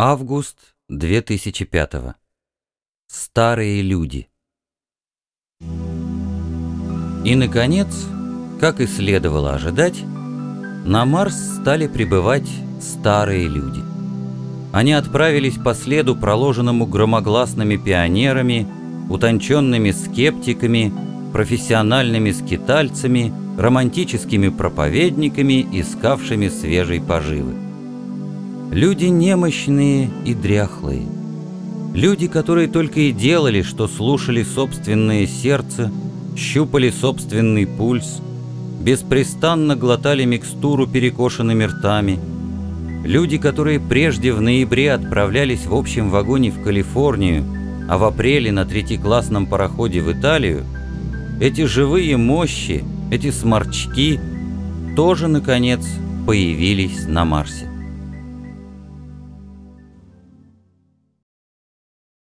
Август 2005 Старые люди И, наконец, как и следовало ожидать, на Марс стали прибывать старые люди. Они отправились по следу, проложенному громогласными пионерами, утонченными скептиками, профессиональными скитальцами, романтическими проповедниками, искавшими свежей поживы. Люди немощные и дряхлые. Люди, которые только и делали, что слушали собственное сердце, щупали собственный пульс, беспрестанно глотали микстуру перекошенными ртами. Люди, которые прежде в ноябре отправлялись в общем вагоне в Калифорнию, а в апреле на третьеклассном пароходе в Италию, эти живые мощи, эти сморчки тоже, наконец, появились на Марсе.